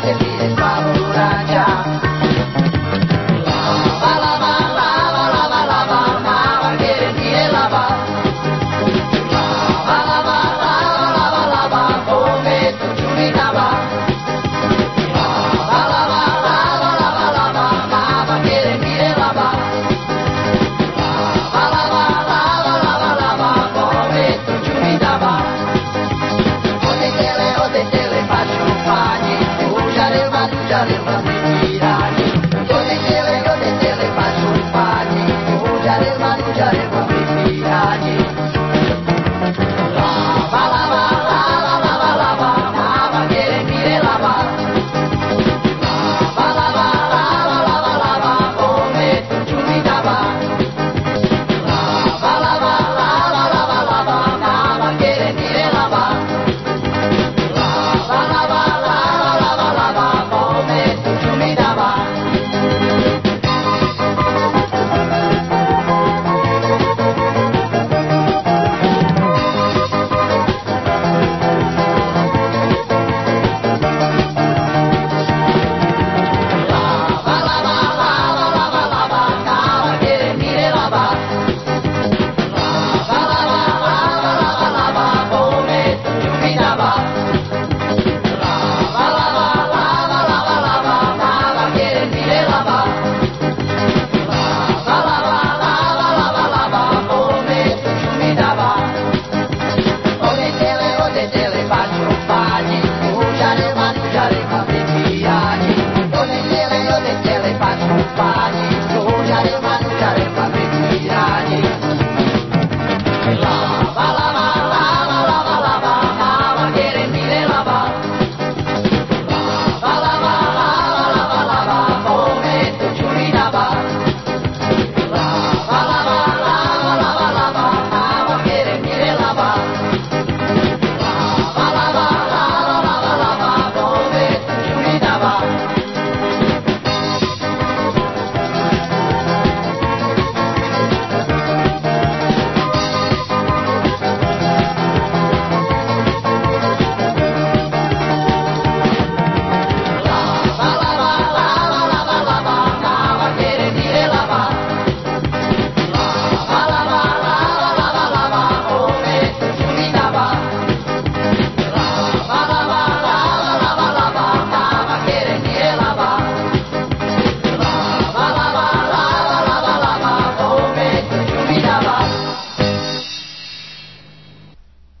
que pides favor. de papá.